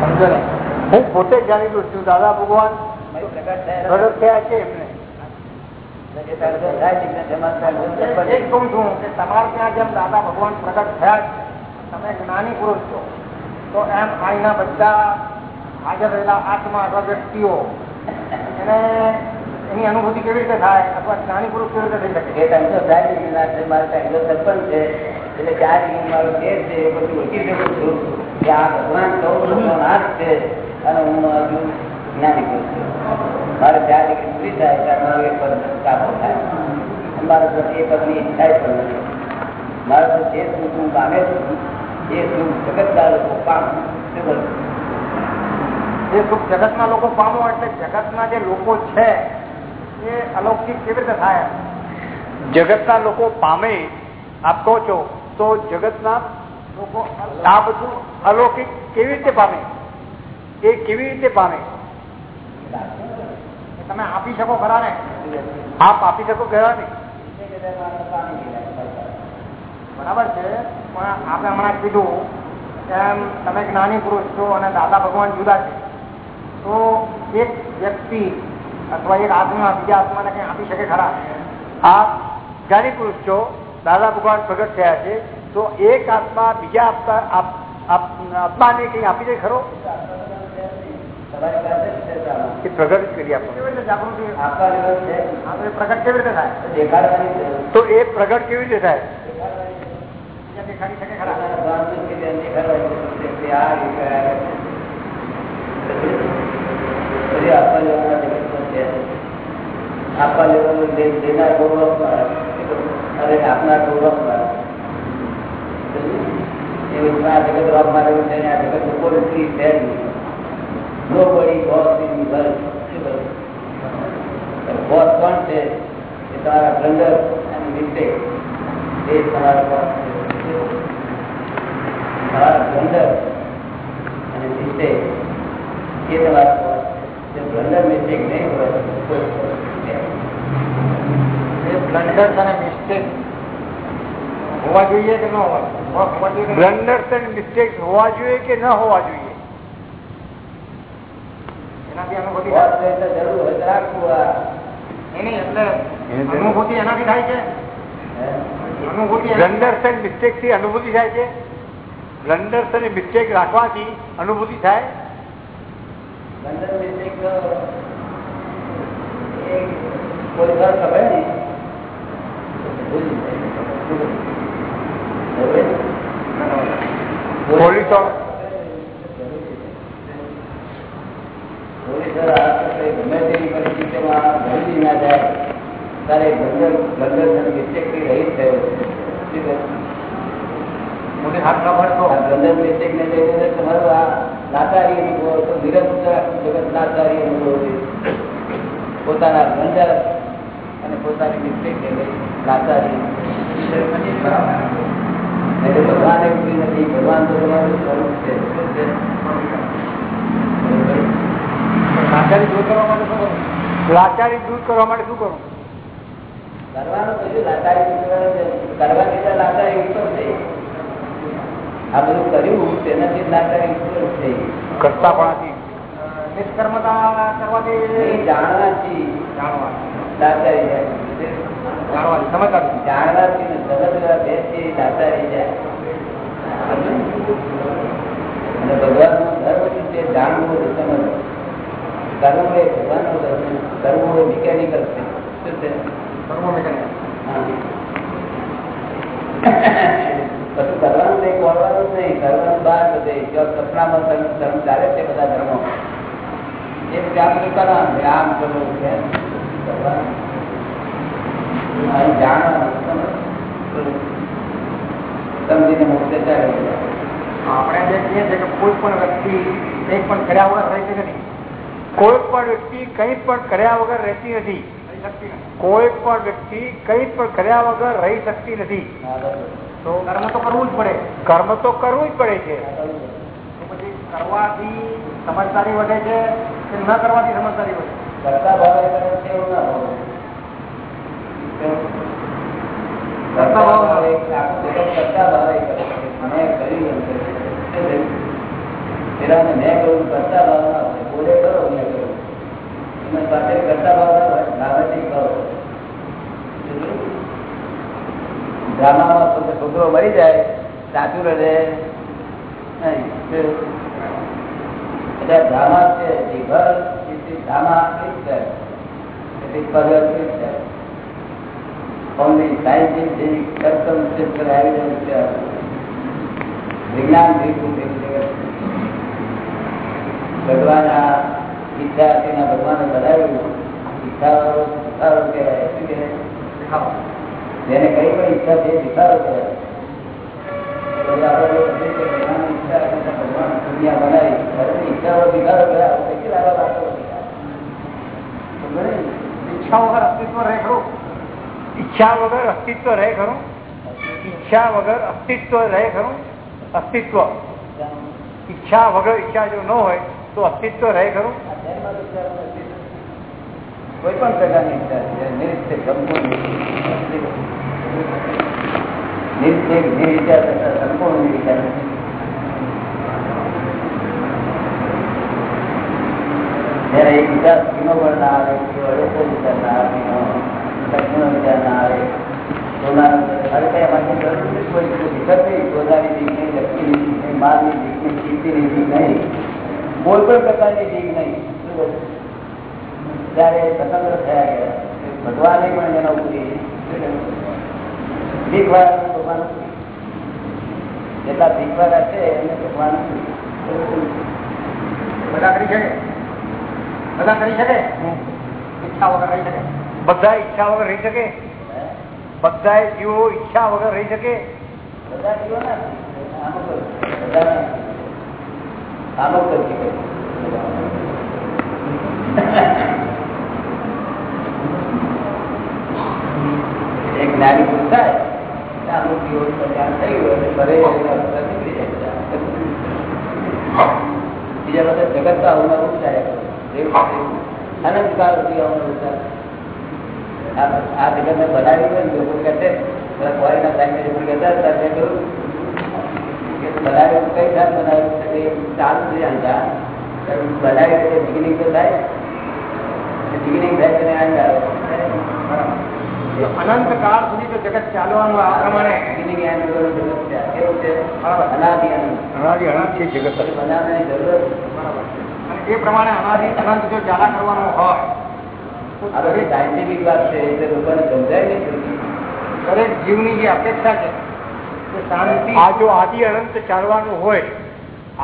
સમજો ને? હું પોતે જ જાણી દઉં છું. દાદા ભગવાન પ્રગટ થયા છે એમને. જ્ઞાન એક કહું છું કે તમારે ત્યાં જેમ દાદા ભગવાન પ્રગટ થયા છે તમે જ્ઞાની પુરુષ છો. તો એમ અહીંના બધા હાજર રહેલા આત્મા અથવા વ્યક્તિઓ એને એની અનુભૂતિ કેવી રીતે થાય અથવા જ્ઞાની કેવી રીતે થઈ શકે? એ ત્રણસો સાઠ ડિગ્રીના છે, મારે ત્રણસો છપ્પન છે એટલે ચાર ડિગ્રી મારો તેર છે એ બધું ઓળખી શકું છું કે આ ભગવાન સૌ લોકોનો નાશ છે અને હું હજુ જ્ઞાની પુરુષ છું. મારે ચાર ડિગ્રી પૂરી થાય ત્યારે મારો એક પદ કાપો થાય. મારા મારે તો એ પદની ઈચ્છા પણ નથી. મારા સુખ હું પામે છું? એ સુખ જગતના લોકો પામ પામો એટલે જગતના જે લોકો છે, એ અલૌકિક કેવી રીતે થાય? જગતના લોકો પામે, આપ કહો છો, તો જગતના લોકો આ બધું અલૌકિક કેવી રીતે પામે? એ કેવી રીતે પામે? તમે આપી શકો ખરા ને આપ આપી શકો ખરા ને બરાબર છે? પણ આપણે હમણાં કીધું એમ તમે જ્ઞાની પુરુષ છો અને દાદા ભગવાન જુદા છે. તો એક વ્યક્તિ અથવા એક આત્મા બીજા આત્માને કઈ આપી શકે ખરા? આપ જ્ઞાની પુરુષ છો દાદા ભગવાન પ્રગટ થયા છે તો એક આત્મા બીજા આપતા આપ- આપ- આત્માને કઈ આપી દે ખરો? તમારી પાસે જ છે સારું. કે પ્રગટ કરી આપો. કેવી રીતે જાગૃતિ? આપવા જેવો છે. આ તો એ પ્રગટ કેવી રીતે થાય? દેખાડવાની છે તો એ પ્રગટ કેવી રીતે થાય? બીજા દેખાડી શકે ખરા આપવા લેવાનું દેનાર ગૌરવ અરે તમારા બ્લન્ડર અને મિસ્ટેક. એ તમારા બોસ બ્લન્ડર અને મિસ્ટેક એ તમારા બોસ બ્લન્ડર મિસ્ટેક નહીં હોય તો કોઈ boss નથી. એ બ્લન્ડર્સ અને મિસ્ટેક હોવા જોઈએ કે ન હોવા જોઈએ? બ્લન્ડર્સ મિસ્ટેક્સ હોવા જોઈએ કે ન હોવા જોઈએ? એનાથી અનુભૂતિ જરૂર હોય રાખવું એની એટલે એને અનુભૂતિ એનાથી થાય છે? બ્લન્ડર્સ એન્ડ મિસ્ટેકથી અનુભૂતિ થાય છે? બ્લન્ડર્સ અને મિસ્ટેક રાખવાથી અનુભૂતિ થાય. પોલીસો ગમે તેવી પરિસ્થિતિમાં ભરી ના જાય. ત્યારે બ્લન્ડર બ્લન્ડર અને મિસ્ટેકથી રહિત થયો છે. શું હાથ ન ભરતો આ મિસ્ટેક ને લઈને તમારું આ લાચારી અનુભવ તો નિરંતર જગત લાચારી અનુભવ છે પોતાના બ્લન્ડર અને પોતાની મિસ્ટેક ને લઈ લાચારી ભગવાન એ નથી ભગવાન તો તમારું સ્વરૂપ છે? લાચારી દૂર કરવા માટે શું કરવું? લાચારી દૂર કરવા માટે શું કરવું કરવાનું તો લાચારી કરવા દેતા લાચારી ઉપર છે. આ બધું કર્યું તેનાથી જ લાચારી ઉપર છે. કરતા પણ નિષ્કર્મતા કરવાથી જાણવાથી. જાણવા લાચારી જાણવાથી સમજવાથી જાણવાથી ને સમજવા બેસી લાચારી જાય અને ભગવાનનો ધર્મ શું છે જાણવું અને સમજવું કરવું એ ભગવાનનો ધર્મ કરવું એ મિકેનિકલ છે શું છે સર્વોમિકન્ય. હા. બધું કરવાનું નહીં બોલવાનું જ નહીં કરવાનું બહાર બધે જો સપનામાં ધર્મ ધર્મ ચાલે છે બધા ધર્મો એ ત્યાં આમ. સમજીને ચાલે આપણે જે કહીએ છીએ કે કોઈ પણ વ્યક્તિ એક પણ કર્યા વગર રહેતી નથી કોઈ પણ વ્યક્તિ કંઈ પણ કર્યા વગર રહેતી નથી. રહી શકતી કોઈ પણ વ્યક્તિ કંઈ પણ કર્યા વગર રહી શકતી નથી. તો કર્મ તો કરવું જ પડે. કર્મ તો કરવું જ પડે છે. તો પછી કરવાથી સમજદારી વધે છે ન કરવાથી સમજદારી હોય કરતા ભાવે એવું ના કરતા ભાવે મેં કર્યું મેં કહ્યું, કરતા ભાવ ના હોય. બોલે, કરો મેં કહ્યું કરતા ભાવ ના હોય છોકરો મરી જાય, સાચું રહે નહીં? એટલે ડ્રામા છે drama picture it is only ભગવાન ઈચ્છા ભગવાને બનાવ્યું. જેને કઈ પણ ઈચ્છા છે વિચારો કહેવાય. ઈચ્છા દુનિયા બનાવી ખરેખર ઈચ્છાઓ હતી. ઈચ્છા વગર અસ્તિત્વ રહે ખરું? ઈચ્છા વગર અસ્તિત્વ રહે ખરું? અસ્તિત્વ. ઈચ્છા વગર ઈચ્છા જો ન હોય, તો અસ્તિત્વ રહે ખરું. કોઈ પણ પ્રકારની ઈચ્છા છે. નિરીક્ષે સંપૂર્ણ નિરીક્ષક નિર્વિચાર તથા સંપૂર્ણ નિર્વિચાર નથી. જ્યારે એક વિચાર ધીમો પણ ના આવે કે અડોશો વિચાર ના આવે લક્ષ્મણનો વિચાર ના આવે સોનાનો વિચાર- હવે કઈ એમાંથી જરૂર નથી. કોઈ વિચાર નહીં સોનાની બીક નહીં લક્ષ્મીની બીક નહીં માલની બીક નહીં કીર્તિની બીક નહીં કોઈ પણ પ્રકારની બીક નહીં શું કહ્યું? ત્યારે સ્વતંત્ર થયા ગયા ભગવાને પણ એનો પૂરી ભીખવાળા ભગવાન જેટલા ભીખવાળા છે એને ભગવાન બધા કરી શકે બધા કરી શકે? ઈચ્છા વગર રહી શકે. બધા ઈચ્છા વગર રહી શકે? બધા જીવો ઈચ્છા વગર રહી શકે? બધા જીવો ના? આમ બધા આમ જ કરી શકે એક જ્ઞાની પુરુષ થાય અમુક દિવસ કલ્યાણ થયું હોય ભલે નીકળી જાય. બીજા બધા જગત તો આવું નવું થાય અનંતકાળ સુધી આ જગત ને બનાવી હોય લોકો કહે ફોરેન ટાઈમ લોકો કહેતા હતા મેં બનાવ્યું કઈ થાય બનાવ્યું એ ચાલુ થઈ જાય બનાવી રીતે બિગિનિંગ તો થાય બિગિનિંગ થાય તેને આનંદ અનંત કાળ સુધી તો જગત ચાલવાનું આ પ્રમાણે. જગત છે અનાદિ અનંત અનાદિ અનંત છે જગત. પછી બનાવવાની જરૂર. એ પ્રમાણે અનાદિ અનંત જો ચાલા કરવાનો હોય આ બધી સાયન્ટિફિક વાત છે એટલે લોકોને સમજાય નહીં દરેક જીવની જે અપેક્ષા છે તે શાંતિ આ જો આદિ અનંત ચાલવાનું હોય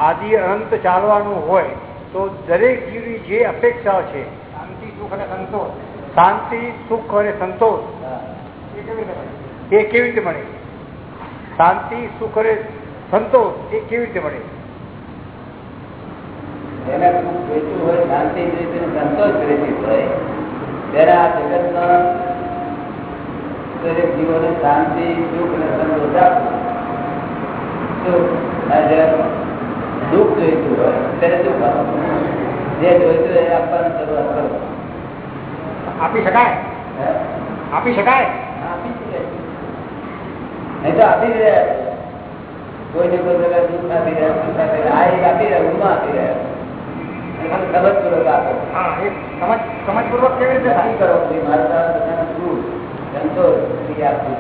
આદિ અનંત ચાલવાનું હોય તો દરેક જીવની જે અપેક્ષા છે શાંતિ સુખ અને સંતોષ. શાંતિ સુખ અને સંતોષ એ કેવી રીતે એ કેવી રીતે મળે? શાંતિ સુખ અને સંતોષ એ કેવી રીતે મળે? જેને સુખ જોઈતું હોય શાંતિ જોઈતી સંતોષ જોઈતી હોય ત્યારે આ જગતમાં દરેક જીવોને શાંતિ સુખ અને સંતોષ આપવું. દુઃખ જોઈતું હોય ત્યારે દુઃખ જે જોઈતું હોય આપવાની શરૂઆત કરો. આપી શકાય? આપી શકાય? આપી શકાય. નહીં તો આપી જ રહ્યા. કોઈને કોઈ પ્રકાર દુઃખ આપી રહ્યા સુખ આપી રહ્યા આ એક આપી રહ્યા ઊંઘમાં આપી રહ્યા સમજપૂર્વક આપો. હા એ સમજ સમજપૂર્વક કેવી રીતે નક્કી થાય કરો? કે મારે તારા બધાને સુખ સંતોષ એ આપવું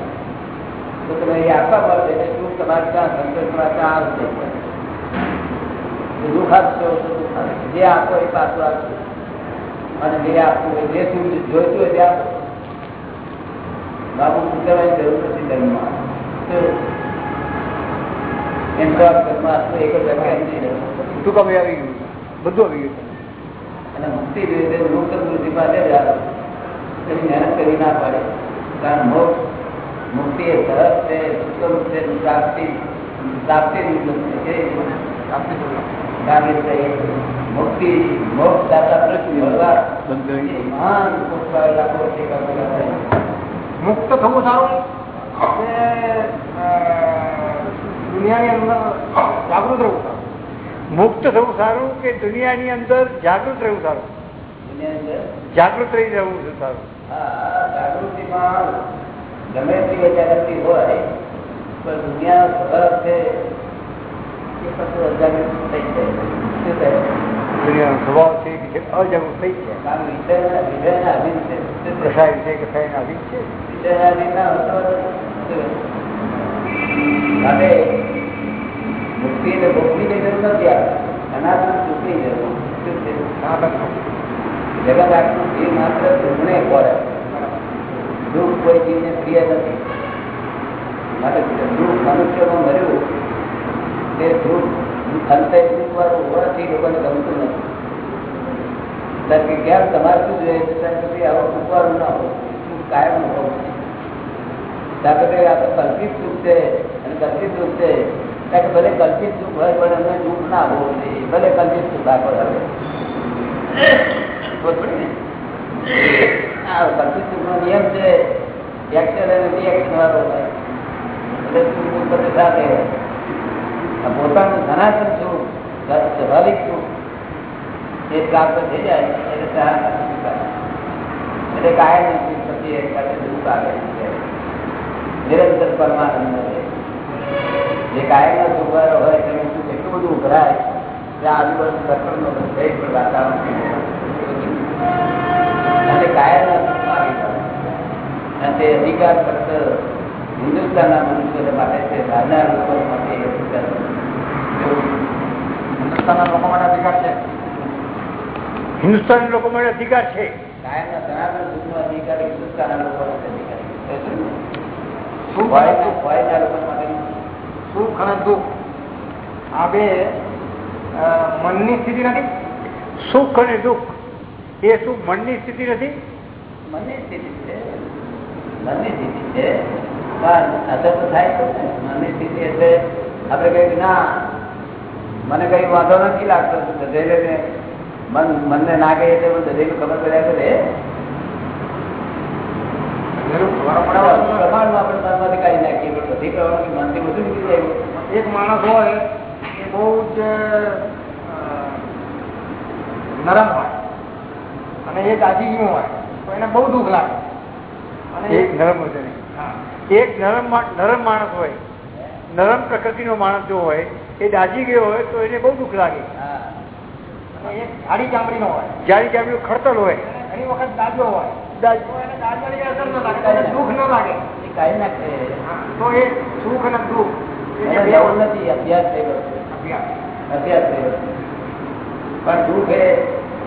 તો તમે એ આપવા પડે એટલે સુખ તમારે ત્યાં સંતોષ તમારે ત્યાં આવશે જો દુઃખ આપશો તો દુઃખ આપશે જે આપો એ પાછું આપશો. અને જે આપવું હોય જે સુખ જોઈતું હોય તે આપો. બાબુ પૂછવાની જરૂર નથી ધર્મમાં. એમ તો આ ઘરમાં આટલું એક જ જગ્યાએ નહીં રહેવું. શું કામ આવી ગયું? બધું આવી ગયું. અને મુક્તિ જોઈએ તો મુક્ત બુદ્ધિ પાસે જ આવે મહેનત કરી ના પડે. કારણ મોક્ષ મુક્તિ એ સરસ છે ઉત્તમ છે પ્રાપ્તિ પ્રાપ્તિ કારણ કે મુક્તિ મોક્ષ દાતા મહાન થવું સારું? દુનિયાની અંદર જાગૃત રહેવું મુક્ત થવું સારું કે દુનિયાની અંદર જાગૃત રહેવું સારું? જાગૃત રહી રહેવું સારું. જાગૃતિમાં ગમે તે જાગૃતિ હોય પણ દુનિયા ખબર છે મુક્તિ ને જરૂર નથી આ. અનાત્મ સુખની જરૂર જગત આખું જીવ માત્ર દુઃખને પડે દુઃખ કોઈ જીવને પ્રિય નથી. માટે દુઃખ મનુષ્યમાં મર્યું. તે દુઃખ અંતે દુઃખ વાળું હોવાથી લોકોને ગમતું નથી. કારણ કે કેમ તમારે શું જોઈએ છે? ત્યાં સુધી આવો દુઃખ ના હોય કાયમ હોવું ત્યાં સુધી આ તો કલ્પિત સુખ છે અને કલ્પિત દુઃખ છે. ભલે કલ્પિત સુખ હોય, પણ અમને દુઃખ ના હોવું જોઈએ ભલે કલ્પિત સુખ આ કલ્પિત સુખનો નિયમ છે. એક્શન અને રિએક્શન વાળો હોય એટલે સુખ દુઃખ બધે સાથે પોતાનું સનાતન સુખ સ્વાભાવિક સુખ, એ પ્રાપ્ત થઈ જાય, એટલે સનાતન સુખ એટલે કાયમ સુખ સાથે દુઃખ આવે નિરંતર પરમાનંદ જે કાયમના સુખ વાળો હોય તેનું શું એટલું બધું ઉભરાય કે આજુબાજુ સર્કલનો દરેક પણ વાતાવરણ થઈ જાય. અને આવી અને તે અધિકાર ફક્ત હિન્દુસ્તાનના મનુષ્યો માટે છે બહારના લોકો માટે અધિકાર હિન્દુસ્તાનના લોકો માટે અધિકાર છે? હિન્દુસ્તાની લોકો માટે અધિકાર છે. કાયમના સનાતન સુખનો અધિકાર હિન્દુસ્તાનના લોકો માટે અધિકાર છે. શું? ફોરેનના લોકો માટે સુખ અને દુઃખ આ બે મનની સ્થિતિ નથી? સુખ અને દુઃખ? એ શું મનની સ્થિતિ નથી? મનની સ્થિતિ છે. મનની સ્થિતિ છે. પણ અસર તો થાય છે મનની સ્થિતિ એટલે આપણે કહીએ ના મને કઈ વાંધો નથી લાગતો. દધેલે લઈને મન મનને નાગે એટલે દધેલું ખબર પડ્યા કરે પ્રમાણમાં આપણે મનમાંથી કાઢી નાખીએ પણ બધી પ્રમાણ મનથી બધું નીકળી જાય એક માણસ હોય એ બહુ જ નરમ હોય અને એક આજીવું હોય તો એને બહુ દુઃખ લાગે. અને એક નરમ હોય હા. એક નરમ નરમ માણસ હોય નરમ પ્રકૃતિનો માણસ જો હોય એ દાજી ગયો હોય તો એને બહુ દુઃખ લાગે. હા. અને એક જાડી ચામડીનો હોય જાડી જ્યારે ખડતલ હોય. ઘણી વખત દાજો હોય ન લાગે ન કાઢી નાખે તો એ સુખ અને દુઃખ. નથી અભ્યાસ અભ્યાસ. અભ્યાસ પણ દુઃખ એ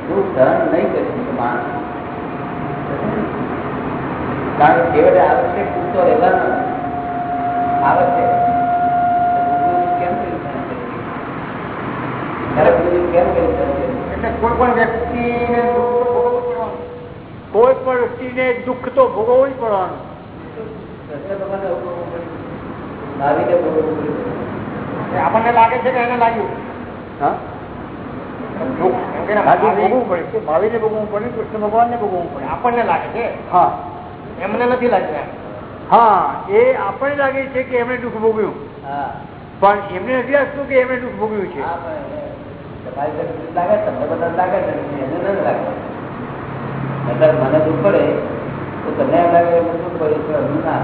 દુઃખ સહન નહીં કરી શકે માણસ. કારણ કે છેવટે આવશ્યક દુઃખ તો રહેવાનો આવશ્યક? કેમ કરી શકે? એટલે કોઈ પણ વ્યક્તિને કોઈ પણ વ્યક્તિને દુઃખ તો ભોગવવું જ પડવાનું. આપણને લાગે છે કે એને લાગ્યું? ભાવિને ભોગવવું પડે. કૃષ્ણ ભગવાનને ભોગવવું પડે. આપણને લાગે છે? હા. એમને નથી લાગ્યું હા એ આપણને લાગે છે કે એમણે દુઃખ ભોગવ્યું. હા. પણ એમને નથી લાગતું કે એમણે દુઃખ ભોગવ્યું છે. લાગે તમને બધા લાગે છે નથી લાગે અત્યારે મને દુઃખ પડે તો તમને એમ લાગે એમને દુઃખ પડે છે હજુ ના.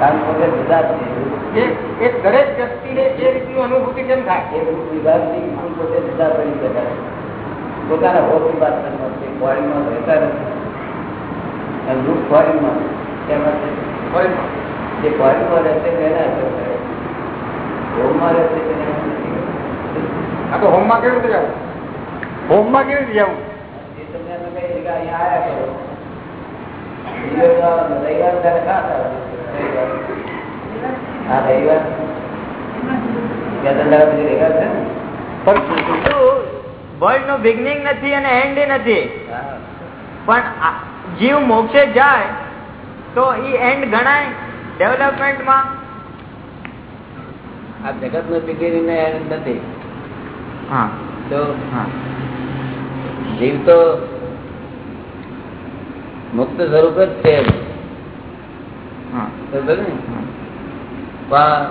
કારણ કે પોતે જુદા છે. એ દરેક વ્યક્તિને એ રીતની અનુભૂતિ કેમ થાય. એ વિભાગથી પોતે જુદા પડી શકાય પોતાના હોશની વાત બોડીમાં રહેતા નથી અને દુઃખ બોડીમાં તેમાં જે બોડીમાં રહેશે તેને અસર કરે. હોમમાં રહેશે તેને. આ તો હોમમાં કેવી રીતે જવું? હોમમાં કેવી રીતે જવું? અહીંયા કરો. રવિવાર ત્યારે હા રવિવાર? વર્લ્ડ નો? બિગનિંગ નથી અને એન્ડ નથી. પણ જીવ મોક્ષે જાય તો ઈ એન્ડ ગણાય ડેવલપમેન્ટમાં આ જગતનું બિગિનિંગ end નથી. હા. તો હા. જીવ તો મુક્ત સ્વરૂપ જ છે પણ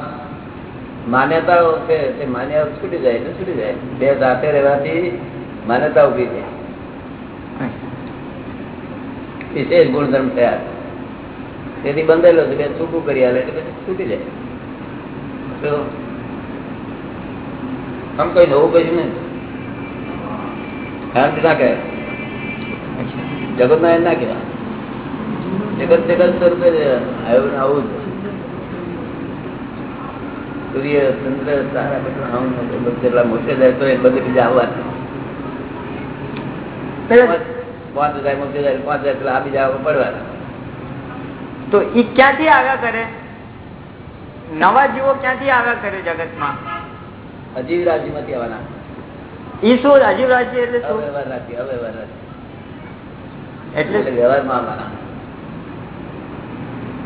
માન્યતાઓ છે તે માન્યતા છૂટી જાય એટલે છૂટી જાય. બે જાતે રહેવાથી માન્યતા ઊભી છે. વિશેષ ગુણધર્મ થયા તેથી બંધેલો છે બે છૂટું કરી આલે એટલે પછી છૂટી જાય. તો આમ કઈ નવું કશું નહીં શાંતિ ના કહેવાય. જગત ના ના કહેવાય. જગત જગત સ્વરૂપે આવ્યું આવું સૂર્ય ચંદ્ર તારા બધા જેટલા મોટે જાય તો એ બધે બીજા આવવા પાંચ હજાર મોટે જાય પાંચ હજાર પેલા આ બીજા પડવાના. તો ઈ ક્યાંથી આવ્યા કરે? નવા જીવો ક્યાંથી આવ્યા કરે જગતમાં? અજીવ રાશિમાંથી આવવાના. ઈ શું અજીવ રાજ્ય એટલે શું? અવ્યવહાર રાશિ એટલે એટલે વ્યવહારમાં આવવાના.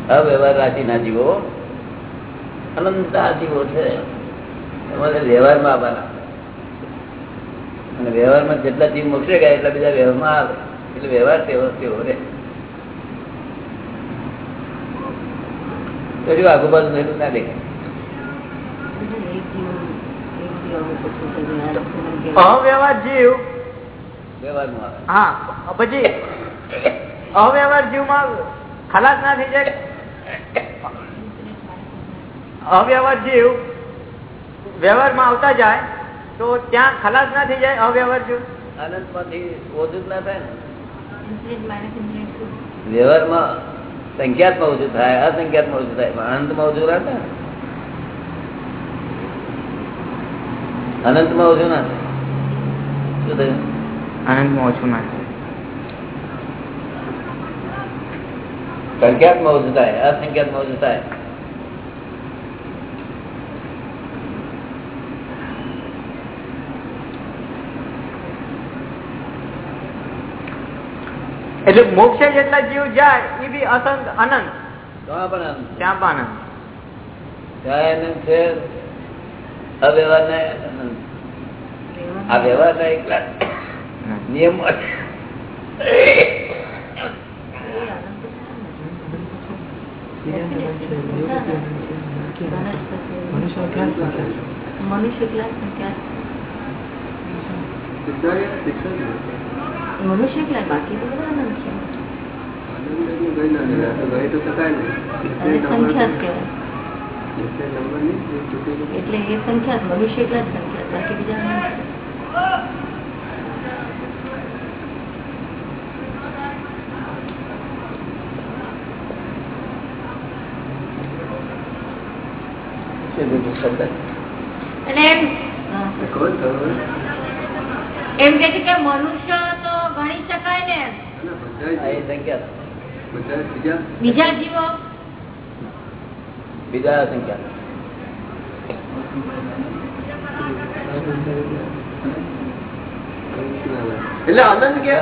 અવ્યવહાર રાશિના જીવો અનંત જીવો છે. વ્યવહારમાં આવવાના અને વ્યવહારમાં જેટલા જીવ મોક્ષે ગયા એટલા બીજા વ્યવહારમાં આવે. એટલે વ્યવહાર તેવો તેવો રે તો આગુબાજુ થયેલું ના દેખાય. અવ્યવહાર જીવ. વ્યવહારમાં આવે. હા પછી અવ્યવહાર જીવમાં ખલાસ ના થઈ જાય. અવ્યવહાર જીવ વ્યવહારમાં આવતા જાય તો ત્યાં ખલાસ ના થઈ જાય અવ્યવહાર જીવ આનંદમાંથી ઓછું ના થાય ને? વ્યવહારમાં સંખ્યાત્મક ઓછું થાય અસંખ્યાત્મક ઓછું થાય પણ અનંતમાં ઓછું ના? થાય અનંતમાં ઓછું ના થાય. શું થયું? આનંદમાં ઓછું ના થાય. સંખ્યાત્મક ઓછું થાય અસંખ્યાતમાં ઓછું થાય. એટલે મોક્ષે જેટલા જીવ જાય એ બી અસંત અનંત. ત્યાં પણ છે? અવ્યવહાર ને આનંદ. એકલા નિયમ મનુષ્ય ક્લાસ મનુષ્ય ક્લાસ બાકી તો બધા અનંત બાકી તો જ કહેવાય એટલે એ સંખ્યા મનુષ્ય એટલા જ સંખ્યા બાકી બીજા છે. એટલે એમ એમ કે છે કે મનુષ્ય તો ગણી શકાય ને આ એ સંખ્યા બીજા? જીવો? બીજા સંખ્યા. એટલે અનંત કે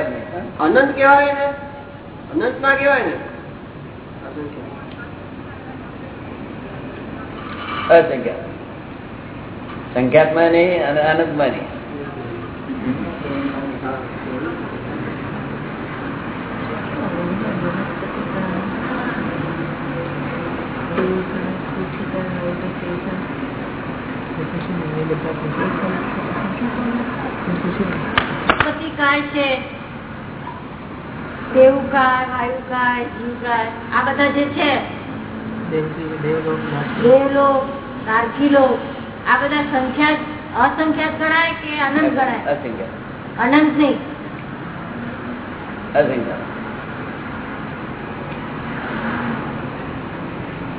અનંત કેવાય ને અનંત ના કેવાય ને અસંખ્યા. સંખ્યાત્મા નહીં અને અનંતમાં નહીં. છે આ બધા જે છે દેવલોક તારકીલોક આ બધા સંખ્યા અસંખ્યાત ગણાય કે અનંત ગણાય? અસંખ્યા અનંત નહીં. અસંખ્યા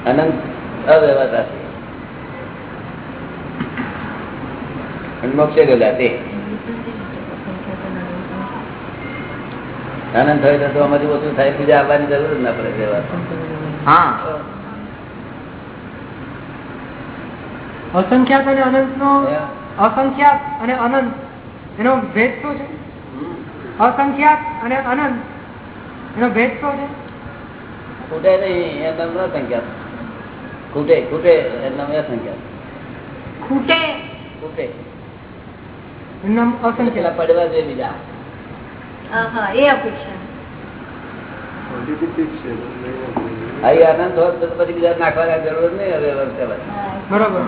અનંત અવ્યવસ્થા છે. અને મોક્ષે ગયેલા તે અનંત થયો તો અમારી ઓછું થાય બીજા આવવાની જરૂર જ ના પડે હા. અસંખ્યાત અને અનંત નો અસંખ્યાત અને અનંત. એનો ભેદ શું છે? અસંખ્યાત અને અનંત. એનો ભેદ શું છે? ખૂટે નહીં એમ ન ખૂટે ખૂટે એમ નામ અસંખ્યા ખૂટે. ખૂટે. એનું નામ પડવા જોઈએ બીજા એ અપેક્ષા. અહીં આનંદ હોત તો પછી બીજા નાખવાની જરૂર નહીં હવે બરોબર.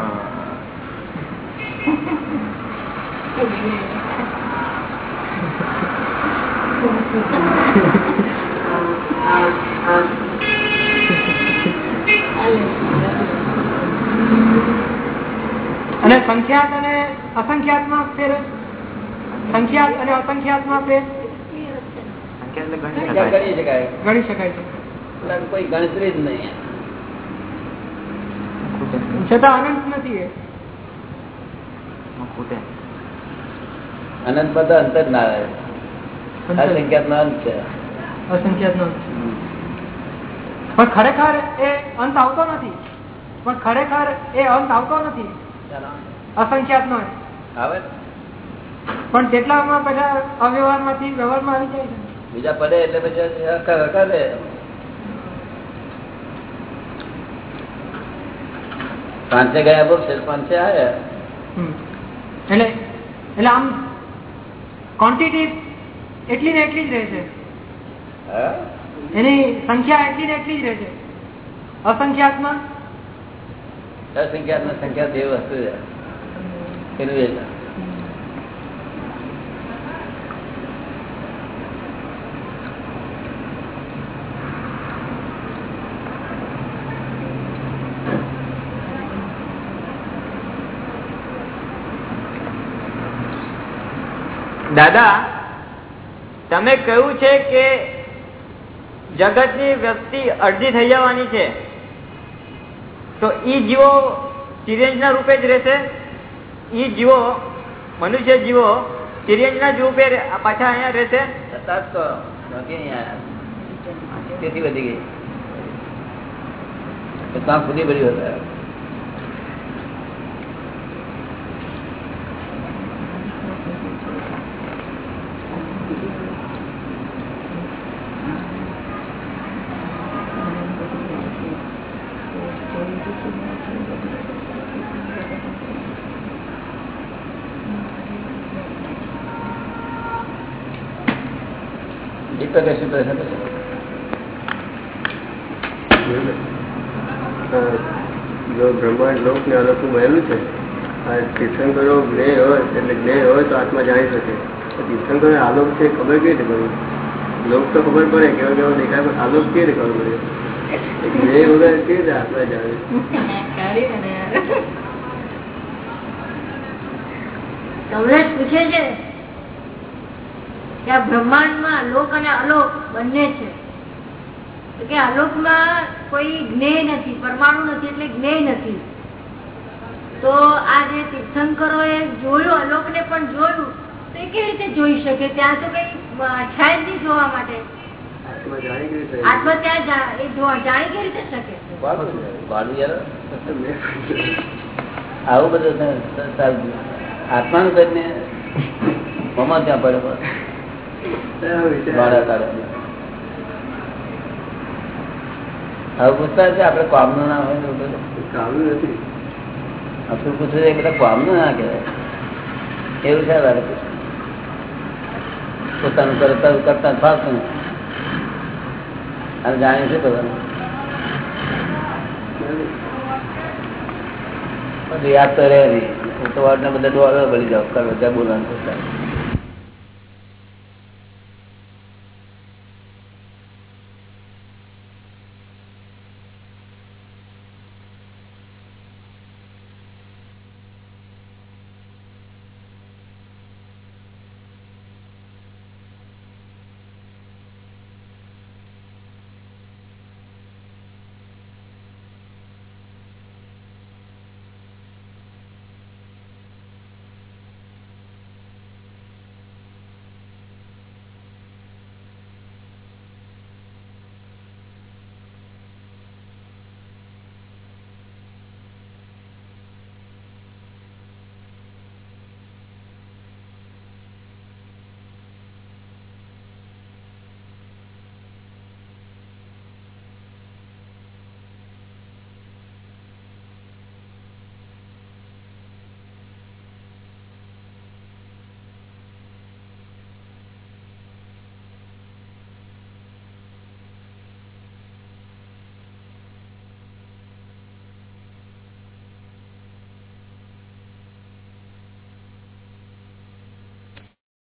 અને સંખ્યાત અને અસંખ્યાતમાં ફેર સંખ્યાત અને અસંખ્યાતમાં ફેર ગણી શકાય. ગણી શકાય. છે. કોઈ ગણતરી જ નહીં. છતાં અનંત નથી એ. અનંત પદ અંત જ ના આવે અસંખ્યાત નો અંત છે. અસંખ્યાત નો પણ ખરેખર એ અંત આવતો નથી. પણ ખરેખર એ અંત આવતો નથી. અસંખ્યાત નો આવે? ને? પણ તેટલામાં બધા અવ્યવહારમાંથી વ્યવહારમાં આવી જાય છે. બીજા પડે એટલે પછી હકાર હકાર પાંચે ગયા છે પાંચે આવ્યા એટલે એટલે આમ ક્વોન્ટિટી એટલી ને એટલી જ રહે છે. એની સંખ્યા એટલી ને એટલી જ રહે છે. અસંખ્યાત્મા અસંખ્યાત્મા સંખ્યા બે વસ્તુ એનું દાદા, તમે કહ્યું છે કે જગતની વ્યક્તિ અડધી થઈ જવાની છે. તો ઈ જીવો સિરિયન્જના રૂપે જ રહેશે? ઈ જીવો, મનુષ્ય જીવો સિરિયન્જના જ રૂપે પાછા અહીંયા રહેશે. તેથી વધી ગઈ? તો ત્યાં તો કશું પ્રશ્ન થશે જો બ્રહ્માંડ લોક ને અલોક બનેલું છે આ તીર્થંકરો જ્ઞેય હોય એટલે જ્ઞેય હોય તો આત્મા જાણી શકે. તીર્થંકરો આલોક છે ખબર કેવી રીતે પડે? લોક તો ખબર પડે કેવો કેવો દેખાય પણ આલોક કેવી રીતે ખબર પડે? જ્ઞેય વગર કેવી રીતે આત્મા જાણે? તમને પૂછે છે. કે આ બ્રહ્માંડમાં લોક અને અલોક બંને છે. કે અલોકમાં કોઈ જ્ઞેય નથી પરમાણુ નથી એટલે જ્ઞેય નથી. તો આ જે તીર્થંકરો એ જોયું અલોક ને પણ જોયું તો એ કેવી રીતે જોઈ શકે? ત્યાં તો કઈ છે જ નહીં જોવા માટે. આત્મા ત્યાં જાણી કેવી રીતે શકે? આવું બધું આત્માનું કરીને મમા ત્યાં પડે? આવું પૂછતા છે આપડે કામનું ના હોય કામનું નથી. આપણું પૂછે છે બધા કામનું ના કહેવાય. એવું છે તારે પોતાનું કરતા કરતા ફાવતું અને જાણી છે બધાનું. બધું યાદ તો રહે નહીં હું તો વાળને બધા ડોળો બળી જાવ કરવા ત્યાં બોલવાનું